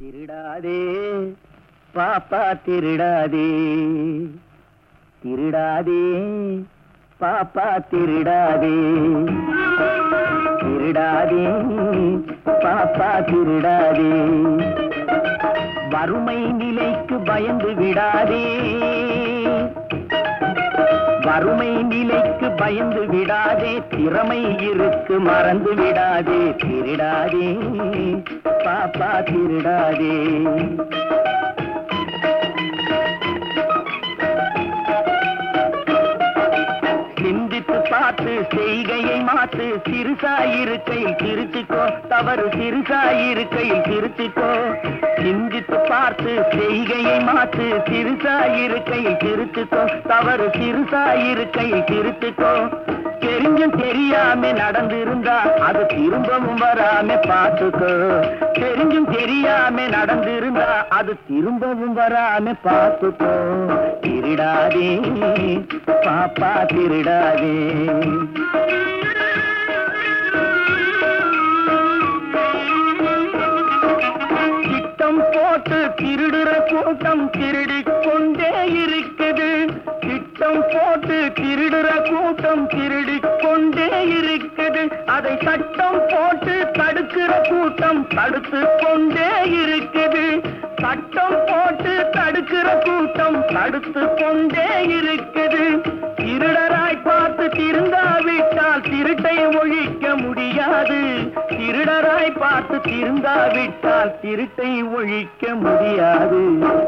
திருடாதே பாப்பா திருடாதே. திருடாதே பாப்பா திருடாதே. திருடாதே பாப்பா திருடாதே. வறுமை நிலைக்கு பயந்து விடாதே. வறுமை நிலைக்கு பயந்து விடாதே திறமை இருக்கு மறந்து விடாதே திருடாதே பாப்பா திருடாதே. பார்த்து செய்கையை மாத்து சிறுசாயிருக்கையில் திருத்திக்கோ தவறு சிறுசாயிருக்கையில் திருத்திக்கோ. சிந்தித்து பார்த்து செய்கையை மாற்று சிறுசாயிருக்கையில் திருத்துக்கோ. தவறு சிறுசாயிருக்கையில் திருத்துக்கோ. தெரிஞ்சும் தெரியாம நடந்திருந்தா அது திரும்பவும் வராம பார்த்துக்கோ. தெரிஞ்சும் தெரியாம நடந்திருந்தா அது திரும்பவும் வராம பார்த்துக்கோ. திருடாதே பாப்பா திருடாதே. கூட்டம் திருடி கொண்டே இருக்குது. திட்டம் போட்டு திருடுற கூட்டம் திருடி கொண்டே இருக்குது. அதை சட்டம் போட்டு தடுக்கிற கூட்டம் தடுத்து கொண்டே இருக்குது. சட்டம் போட்டு தடுக்கிற கூட்டம் தடுத்து கொண்டே இருக்குது. திருடராய் பார்த்து திருந்தாவிட்டால் திருட்டை ஒழிக்க முடியாது.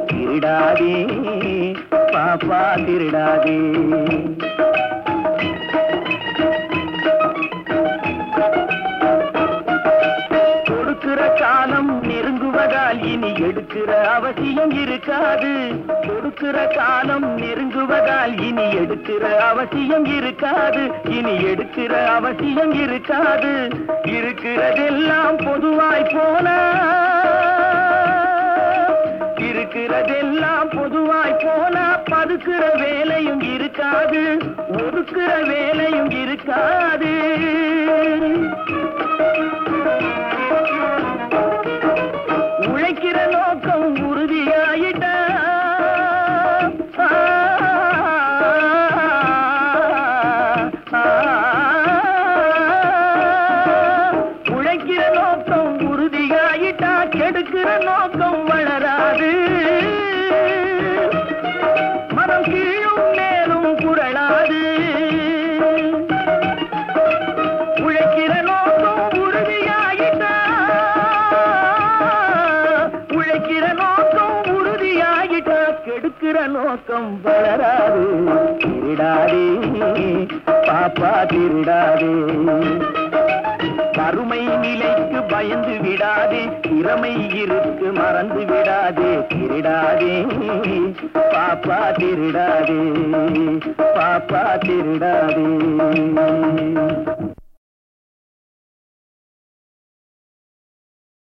திருடாதே பாப்பா திருடாதே. நெருங்குவதால் எடுக்கிற அவசியம் இருக்காது. கொடுக்கிற காலம் நெருங்குவதால் இனி எடுக்கிற அவசியம் இருக்காது. இனி எடுக்கிற அவசியம் இருக்காது. இருக்கிறதெல்லாம் பொதுவாய் போல இருக்கிறதெல்லாம் பொதுவாய் போல பதுக்கிற வேலையும் இருக்காது. ஒதுக்கிற வேலையும் இருக்காது. செய்கிற நோக்கம் உறுதியாயிட்ட? உழைக்கிற நோக்கம் உறுதியாயிட்டா? கெடுக்கிற நோக்கம் எடுக்கிற நோக்கம் வளராது. திருடாதே பாப்பா திருடாதே. வறுமை நிலைக்கு பயந்து விடாதே திறமை இருக்கு மறந்து விடாதே. திருடாதே பாப்பா திருடாதே பாப்பா திருடாதே.